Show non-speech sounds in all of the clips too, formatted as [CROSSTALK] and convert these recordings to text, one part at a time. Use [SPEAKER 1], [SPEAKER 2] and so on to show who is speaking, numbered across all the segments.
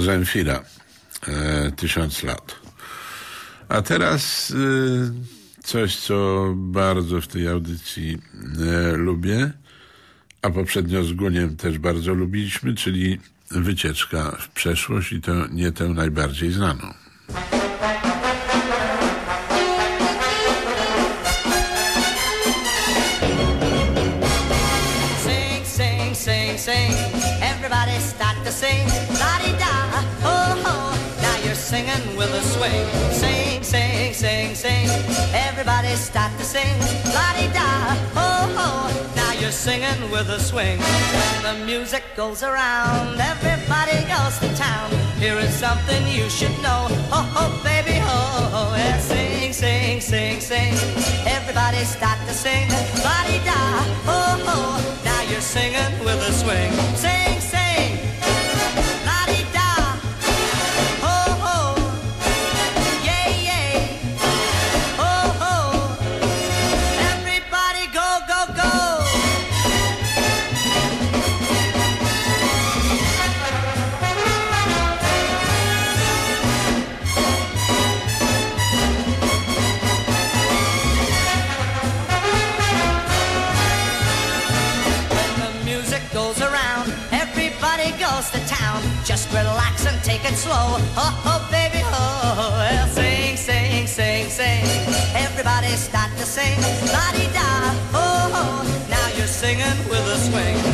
[SPEAKER 1] Zemfira. E, tysiąc lat. A teraz e, coś, co bardzo w tej audycji e, lubię, a poprzednio z Guniem też bardzo lubiliśmy, czyli wycieczka w przeszłość i to nie tę najbardziej znaną.
[SPEAKER 2] You're with a swing. Sing, sing, sing, sing. Everybody start to sing. La-di-da, oh, oh. Now you're singing with a swing. The music goes around. Everybody goes to town. Here is something you should know. Oh, oh, baby, oh, oh. Yeah, sing, sing, sing, sing. Everybody start to sing. La-di-da, oh, oh. Now you're singing with a swing. Sing. Start to sing. La di da, oh, oh. Now you're singing with a swing.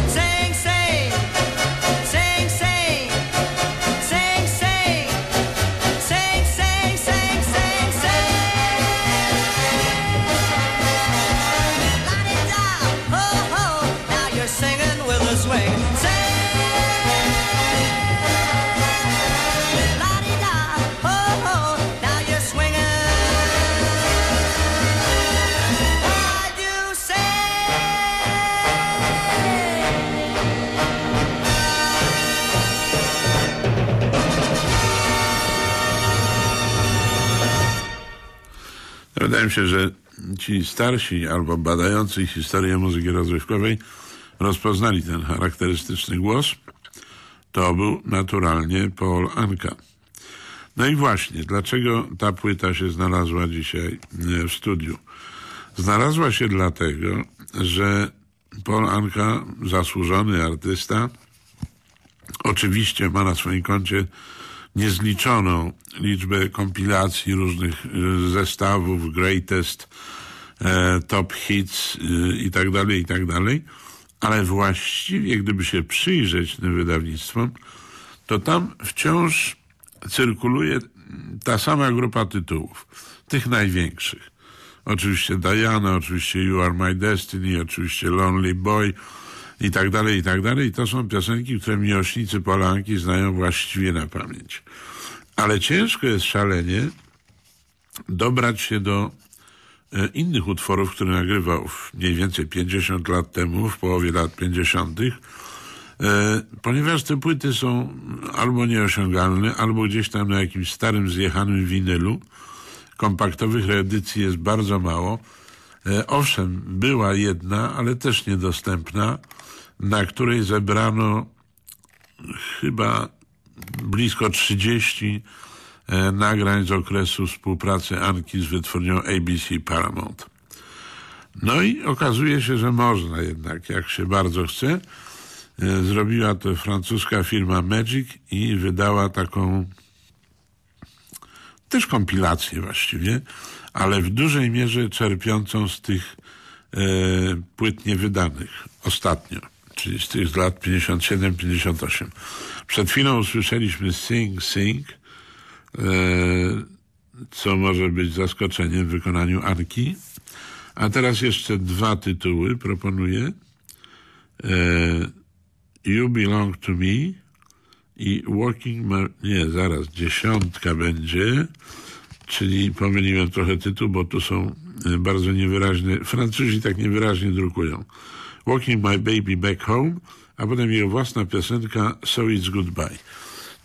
[SPEAKER 1] Wydaje się, że ci starsi albo badający historię muzyki rozrywkowej rozpoznali ten charakterystyczny głos. To był naturalnie Paul Anka. No i właśnie, dlaczego ta płyta się znalazła dzisiaj e, w studiu? Znalazła się dlatego, że Paul Anka, zasłużony artysta, oczywiście ma na swoim koncie niezliczoną liczbę kompilacji różnych y, zestawów, greatest, e, top hits y, i tak dalej, i tak dalej, ale właściwie gdyby się przyjrzeć tym wydawnictwom, to tam wciąż cyrkuluje ta sama grupa tytułów, tych największych. Oczywiście Diana, oczywiście You Are My Destiny, oczywiście Lonely Boy i tak dalej, i tak dalej. I to są piosenki, które miłośnicy Polanki znają właściwie na pamięć. Ale ciężko jest szalenie dobrać się do e, innych utworów, które nagrywał mniej więcej 50 lat temu, w połowie lat 50., e, ponieważ te płyty są albo nieosiągalne, albo gdzieś tam na jakimś starym, zjechanym winylu. Kompaktowych reedycji jest bardzo mało. E, Owszem, była jedna, ale też niedostępna, na której zebrano chyba blisko 30 e, nagrań z okresu współpracy Anki z wytwórnią ABC Paramount. No i okazuje się, że można jednak, jak się bardzo chce. E, Zrobiła to francuska firma Magic i wydała taką też kompilację właściwie, ale w dużej mierze czerpiącą z tych e, płyt niewydanych ostatnio, czyli z tych lat 57-58. Przed chwilą usłyszeliśmy Sing Sing, e, co może być zaskoczeniem w wykonaniu Anki. A teraz jeszcze dwa tytuły proponuję. E, you Belong to Me i Walking... Ma- nie, zaraz, dziesiątka będzie, czyli pomyliłem trochę tytuł, bo tu są e, bardzo niewyraźne, Francuzi tak niewyraźnie drukują. Walking My Baby Back Home, a potem jego własna piosenka So It's Goodbye.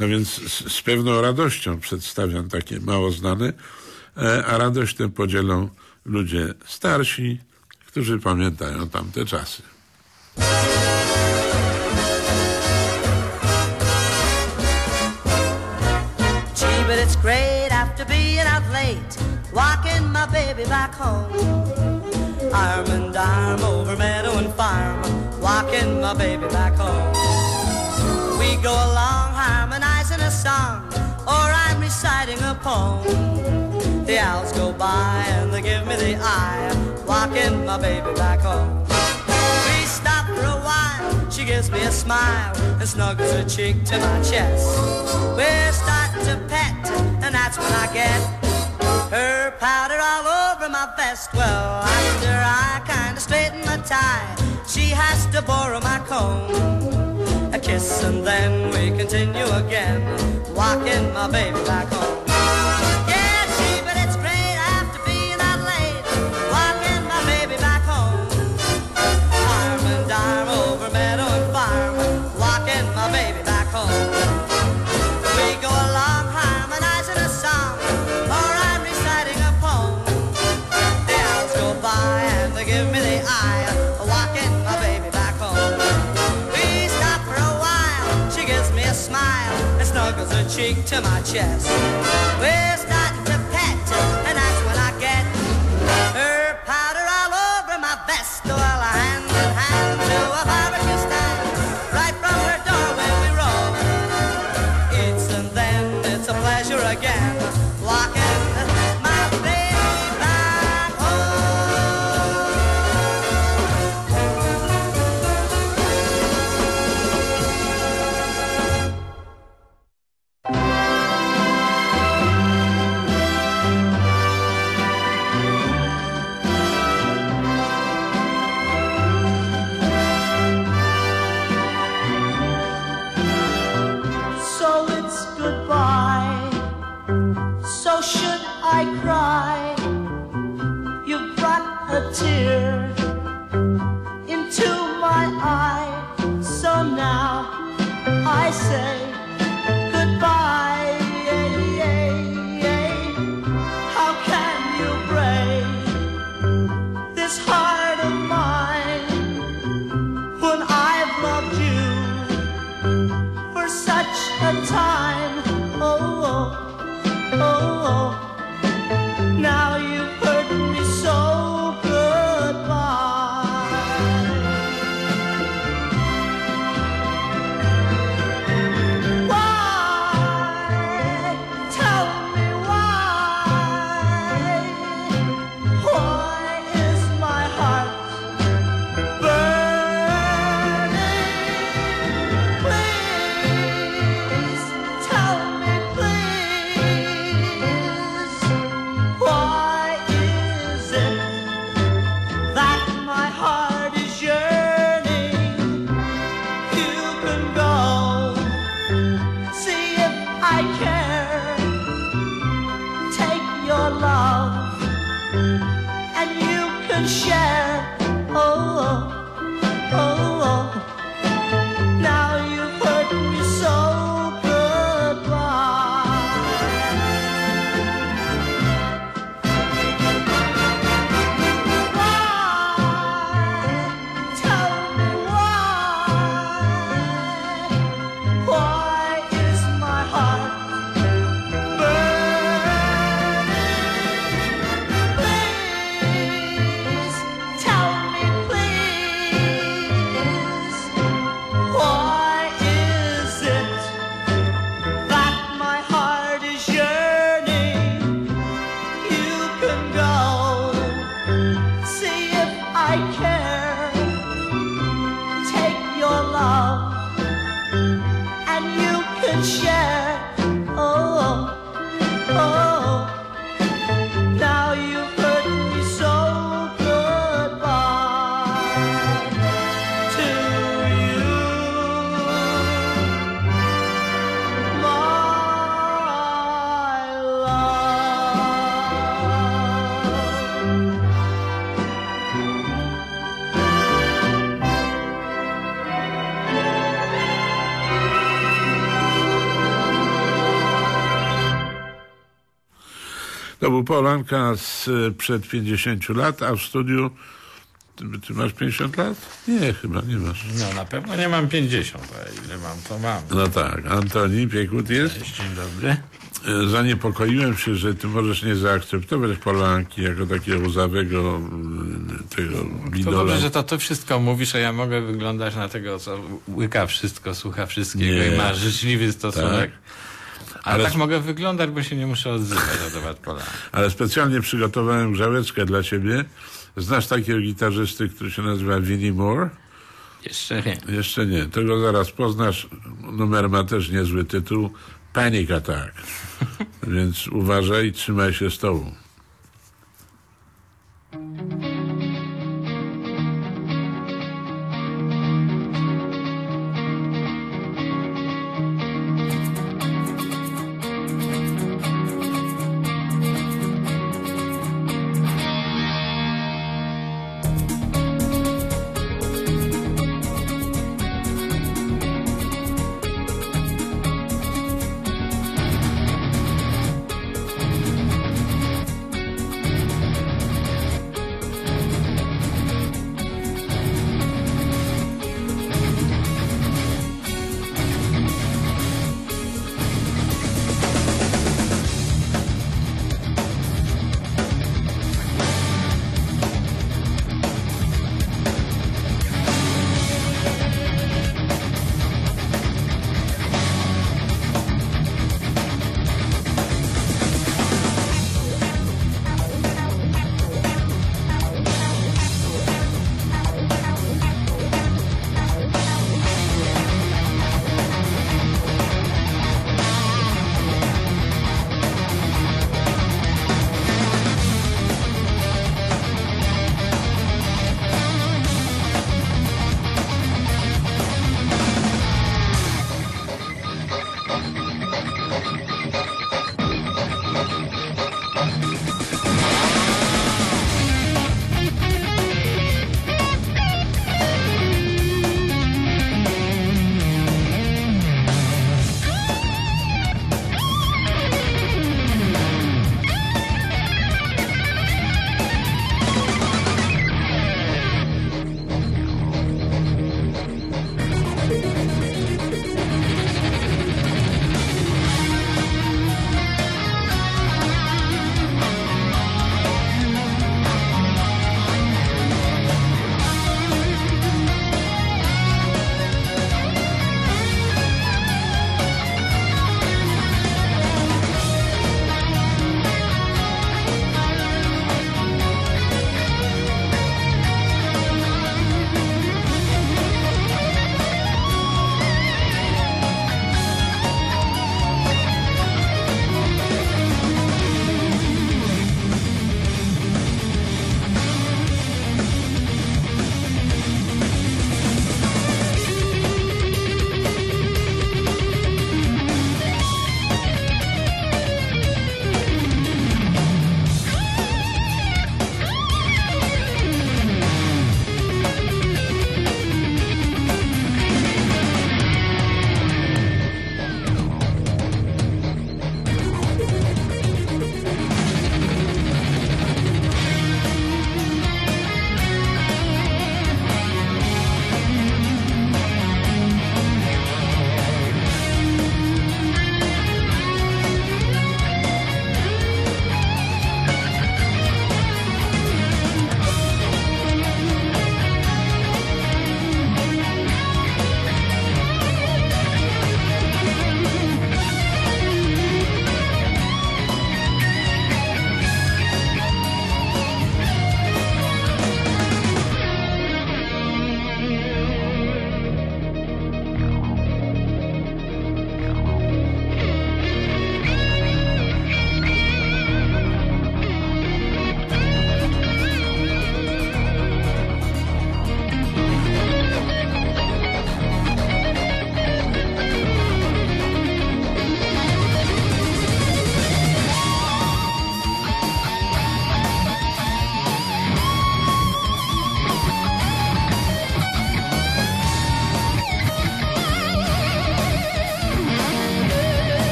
[SPEAKER 1] No więc z, z pewną radością przedstawiam takie mało znane, e, a radość tę podzielą ludzie starsi, którzy pamiętają tamte czasy.
[SPEAKER 3] great after being out late, walking my baby back home. Arm and arm over meadow and farm, walking my baby back home. We go along harmonizing a song, or I'm reciting a poem. The owls go by and they give me the eye, walking my baby back home. We stop for a while, she gives me a smile and snuggles her cheek to my chest. We're starting to pet, and that's when I get her powder all over my vest. Well, after I kinda straighten my tie, she has to borrow my comb. A kiss and then we continue again, walking my baby back home. Yeah, cheek to my chest. We're starting to pet, and that's when I get her powder all over my vest. Well, hand in hand to a barbecue stand,
[SPEAKER 2] I cry? You brought a tear
[SPEAKER 1] Polanka z przed 50 lat, a w studiu Ty, ty masz 50 lat? Nie, chyba nie masz.
[SPEAKER 4] No na pewno nie mam 50, a ile mam, to mam.
[SPEAKER 1] No tak, Antoni Piekut jest.
[SPEAKER 4] Dzień dobry.
[SPEAKER 1] E, Zaniepokoiłem się, że ty możesz nie zaakceptować Polanki jako takiego łzawego e, tego
[SPEAKER 4] To
[SPEAKER 1] idola.
[SPEAKER 4] dobrze, że to ty wszystko mówisz, a ja mogę wyglądać na tego, co łyka wszystko, słucha wszystkiego
[SPEAKER 1] Nie.
[SPEAKER 4] i ma życzliwy stosunek. A
[SPEAKER 1] Ale-
[SPEAKER 4] tak mogę wyglądać, bo się nie muszę odzywać Polaka. [LAUGHS]
[SPEAKER 1] Ale specjalnie przygotowałem grzałeczkę dla ciebie. Znasz takiego gitarzysty, który się nazywa Vinnie Moore?
[SPEAKER 4] Jeszcze nie.
[SPEAKER 1] Jeszcze nie. Tego zaraz poznasz. Numer ma też niezły tytuł. Panic Attack. [LAUGHS] Więc uważaj, trzymaj się stołu.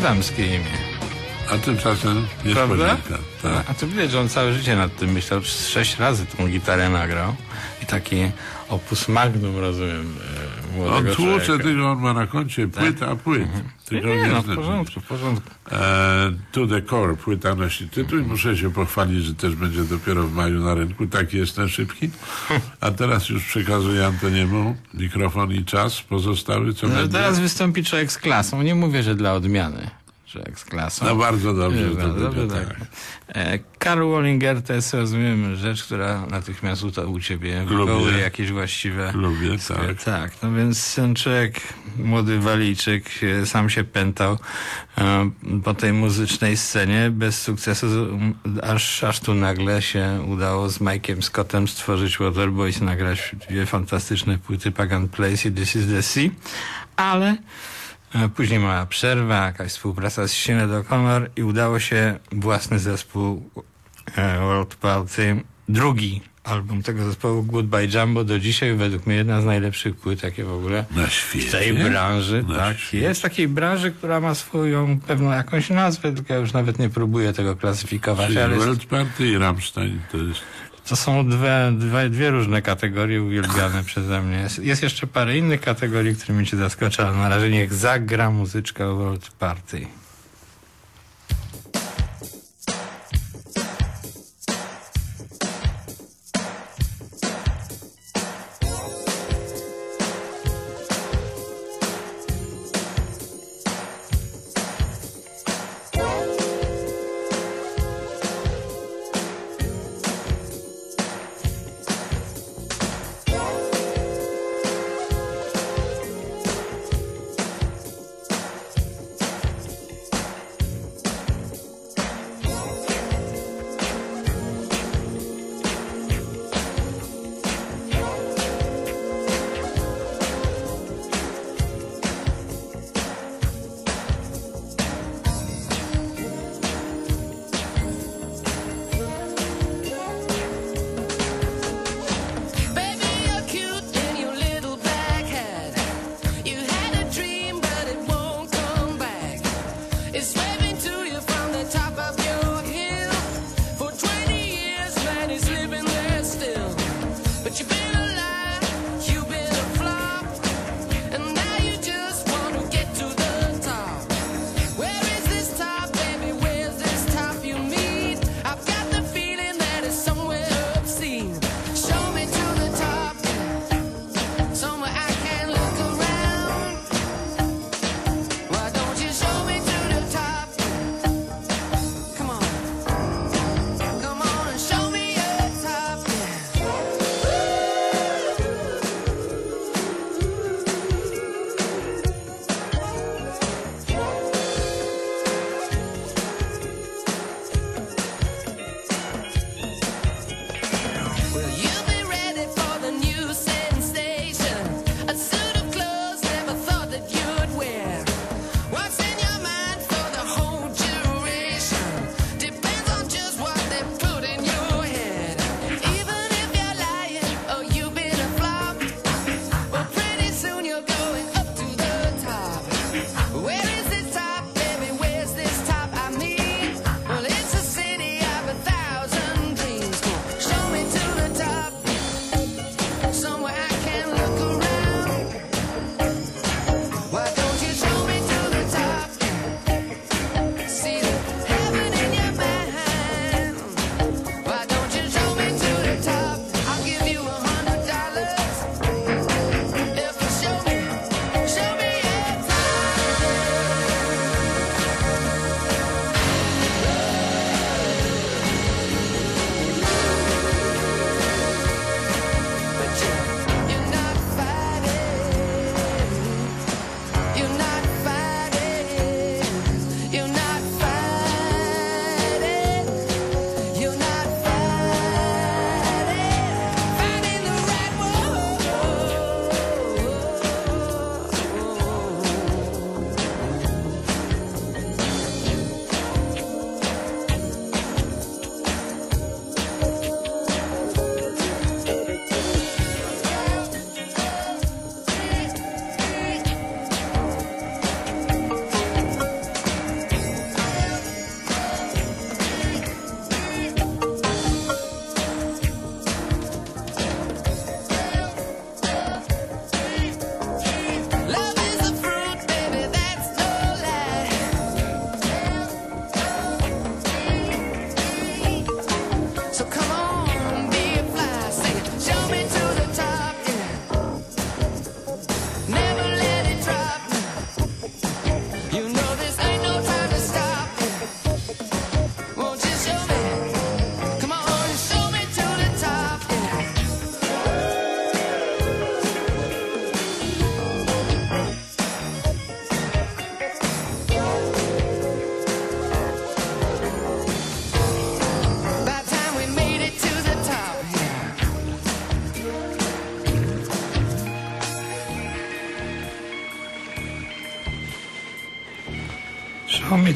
[SPEAKER 4] Jest damskie imię.
[SPEAKER 1] A tymczasem
[SPEAKER 4] Prawda?
[SPEAKER 1] niespodzianka. Tak.
[SPEAKER 4] A to widać, że on całe życie nad tym myślał. Przez Sześć razy tą gitarę nagrał. I taki opus magnum, rozumiem, e,
[SPEAKER 1] On tłucze,
[SPEAKER 4] człowieka.
[SPEAKER 1] tylko on ma na koncie płyt, a płyt. Tylko
[SPEAKER 4] Nie,
[SPEAKER 1] nie
[SPEAKER 4] no w
[SPEAKER 1] znaczy.
[SPEAKER 4] porządku, w porządku.
[SPEAKER 1] E, to the Core, płyta nosi tytuł i muszę się pochwalić, że też będzie dopiero w maju na rynku. Taki jestem szybki. A teraz już przekazuję Antoniemu mikrofon i czas pozostały, co
[SPEAKER 4] No,
[SPEAKER 1] będzie.
[SPEAKER 4] teraz wystąpi człowiek z klasą. Nie mówię, że dla odmiany. Z klasą.
[SPEAKER 1] No bardzo dobrze,
[SPEAKER 4] Dobrze, dobrze,
[SPEAKER 1] tak.
[SPEAKER 4] tak. E, Karl Wallinger to jest, rozumiem, rzecz, która natychmiast u, u ciebie wywołuje jakieś właściwe...
[SPEAKER 1] Lubię, tak.
[SPEAKER 4] Tak, no więc ten człowiek, młody Walijczyk, e, sam się pętał e, po tej muzycznej scenie bez sukcesu, aż, aż tu nagle się udało z Mike'iem Scottem stworzyć Waterboys, nagrać dwie fantastyczne płyty Pagan Place i This is the Sea, ale e, później mała przerwa, jakaś współpraca z Sinead O'Connor i udało się własny zespół e, World Party, drugi album tego zespołu Goodbye Jumbo do dzisiaj według mnie jedna z najlepszych płyt, jakie w ogóle
[SPEAKER 1] Na
[SPEAKER 4] w
[SPEAKER 1] świecie.
[SPEAKER 4] tej branży,
[SPEAKER 1] Na
[SPEAKER 4] tak,
[SPEAKER 1] świecie.
[SPEAKER 4] jest takiej branży, która ma swoją pewną jakąś nazwę, tylko ja już nawet nie próbuję tego klasyfikować,
[SPEAKER 1] Czyli
[SPEAKER 4] ale jest,
[SPEAKER 1] World Party i Rammstein to jest...
[SPEAKER 4] to są dwie, dwie, dwie różne kategorie uwielbiane przeze mnie. Jest, jeszcze parę innych kategorii, którymi cię zaskoczę, ale na razie niech zagra muzyczka World Party.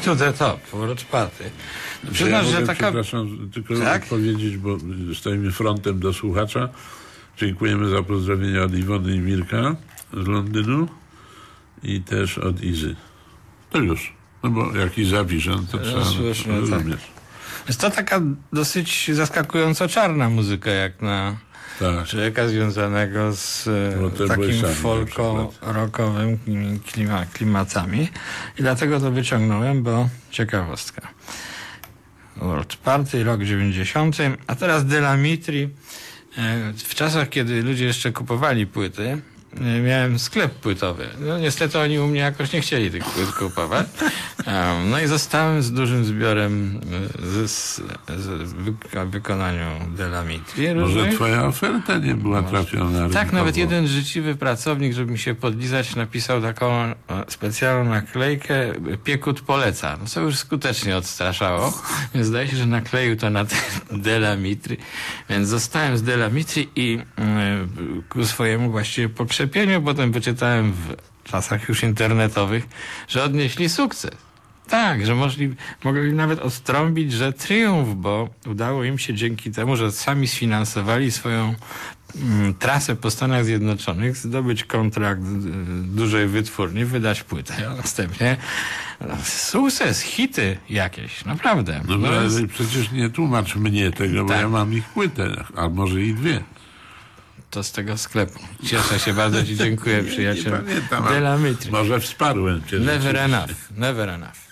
[SPEAKER 5] To the top, World Party.
[SPEAKER 1] Czy ja
[SPEAKER 5] Przyznasz,
[SPEAKER 1] mogę,
[SPEAKER 5] że taka...
[SPEAKER 1] przepraszam, tylko
[SPEAKER 5] Tak?
[SPEAKER 1] powiedzieć, bo stoimy frontem do słuchacza. Dziękujemy za pozdrowienia od Iwony i Mirka z Londynu i też od Izy. To już. No bo jak i zapiszę, no to trzeba
[SPEAKER 5] Słyszę, tak. Jest to taka dosyć zaskakująco czarna muzyka, jak na
[SPEAKER 1] Tak.
[SPEAKER 5] człowieka związanego z
[SPEAKER 1] No
[SPEAKER 5] e,
[SPEAKER 1] te
[SPEAKER 5] takim folko-rockowym klima, klimatami. I dlatego to wyciągnąłem, bo ciekawostka. World Party, rok 90. A teraz Delamitri. E, W czasach, kiedy ludzie jeszcze kupowali płyty, miałem sklep płytowy. No niestety oni u mnie jakoś nie chcieli tych płyt kupować. No i zostałem z dużym zbiorem e, z, z, z wyk- wykonaniu Delamitri.
[SPEAKER 1] Może twoja oferta nie była trafiona.
[SPEAKER 5] Tak,
[SPEAKER 1] rynkowo.
[SPEAKER 5] nawet jeden życzliwy pracownik, żeby mi się podlizać, napisał taką e, specjalną naklejkę Piekut poleca. No co już skutecznie odstraszało. Więc [LAUGHS] zdaje się, że nakleił to na te Delamitry. Więc zostałem z Delamitry i y, ku swojemu właściwie pokrzepieniu potem wyczytałem w czasach już internetowych, że odnieśli sukces. Tak, że możli, mogli nawet odtrąbić, że triumf, bo udało im się dzięki temu, że sami sfinansowali swoją mm, trasę po Stanach Zjednoczonych, zdobyć kontrakt y, dużej wytwórni, wydać płytę, a następnie no, sukces, hity jakieś, naprawdę.
[SPEAKER 1] No,
[SPEAKER 5] No,
[SPEAKER 1] ale
[SPEAKER 5] jest-
[SPEAKER 1] przecież nie tłumacz mnie tego, bo
[SPEAKER 5] Tak.
[SPEAKER 1] ja mam ich płytę, a może i dwie.
[SPEAKER 5] To z tego sklepu. Cieszę się bardzo Ci dziękuję, przyjaciel. [LAUGHS]
[SPEAKER 1] Nie pamiętam. Może wsparłem cię.
[SPEAKER 5] Never enough, never enough.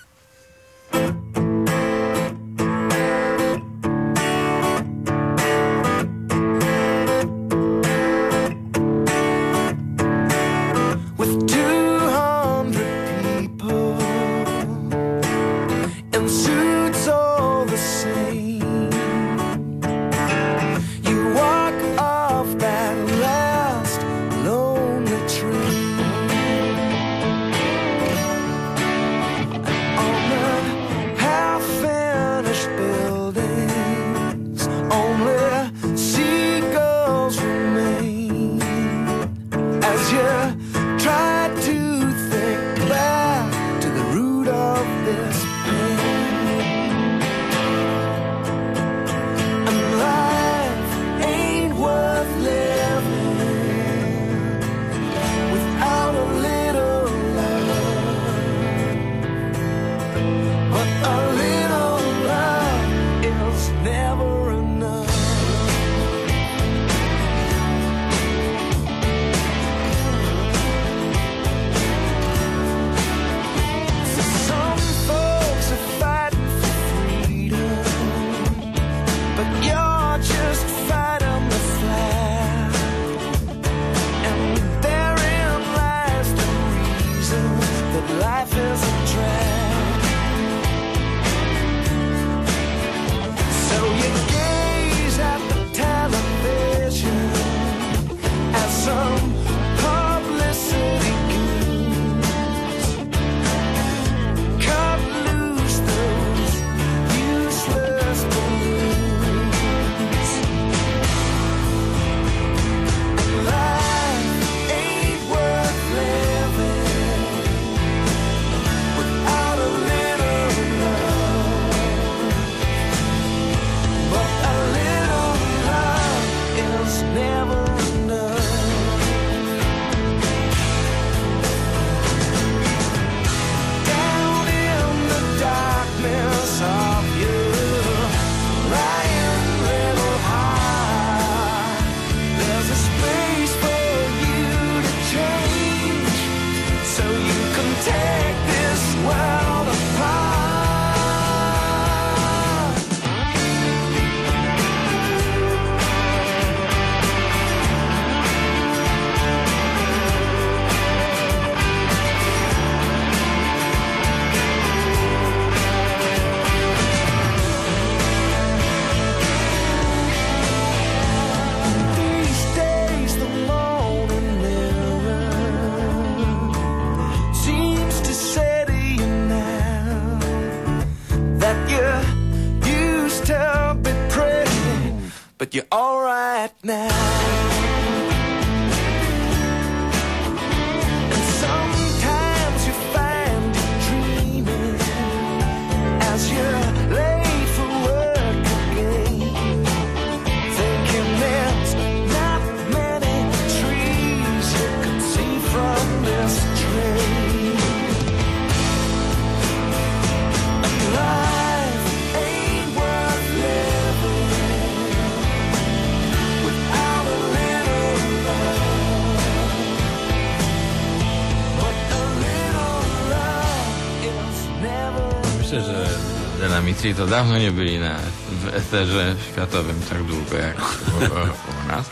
[SPEAKER 4] Dimitri to dawno nie byli na, w eterze światowym tak długo jak u, u nas.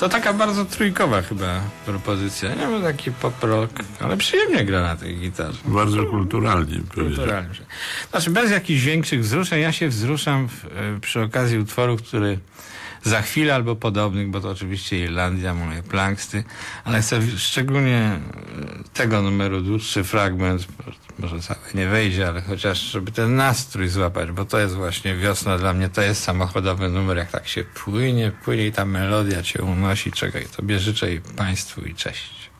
[SPEAKER 4] To taka bardzo trójkowa chyba propozycja. Nie wiem, taki pop rock, ale przyjemnie gra na tej gitarze.
[SPEAKER 1] Bardzo kulturalnie.
[SPEAKER 4] Kulturalnie. Znaczy bez jakichś większych wzruszeń. Ja się wzruszam w, e, przy okazji utworu, który za chwilę albo podobnych, bo to oczywiście Irlandia, moje planksty, ale chcę szczególnie e, tego numeru dłuższy fragment, może cały nie wejdzie, ale chociaż żeby ten nastrój złapać, bo to jest właśnie wiosna dla mnie, to jest samochodowy numer, jak tak się płynie, płynie i ta melodia cię unosi, czego i tobie życzę i państwu i cześć.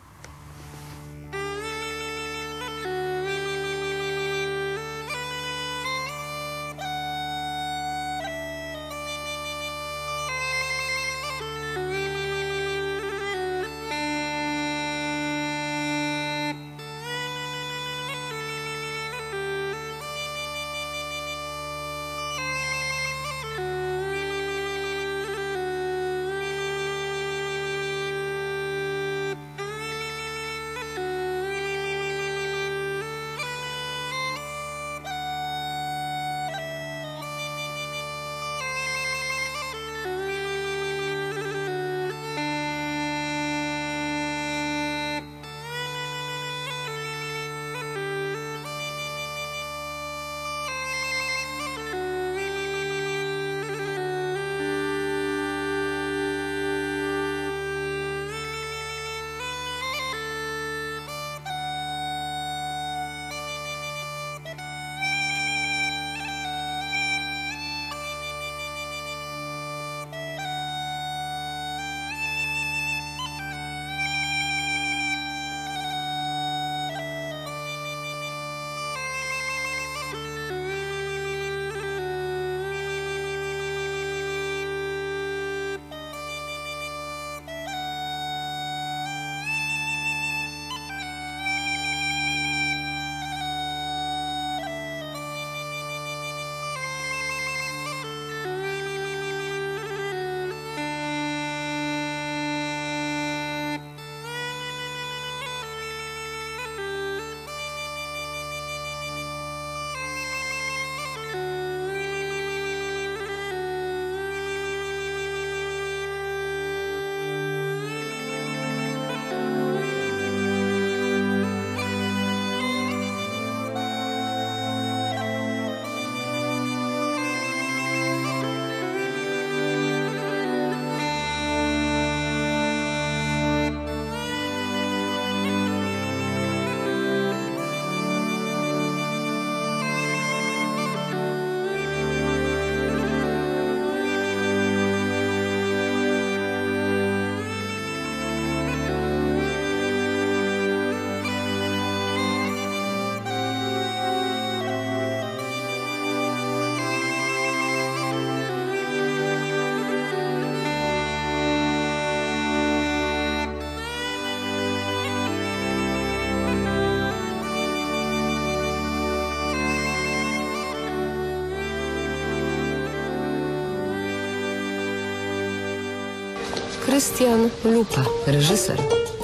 [SPEAKER 6] Krystian Lupa, reżyser.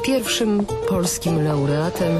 [SPEAKER 6] Pierwszym polskim laureatem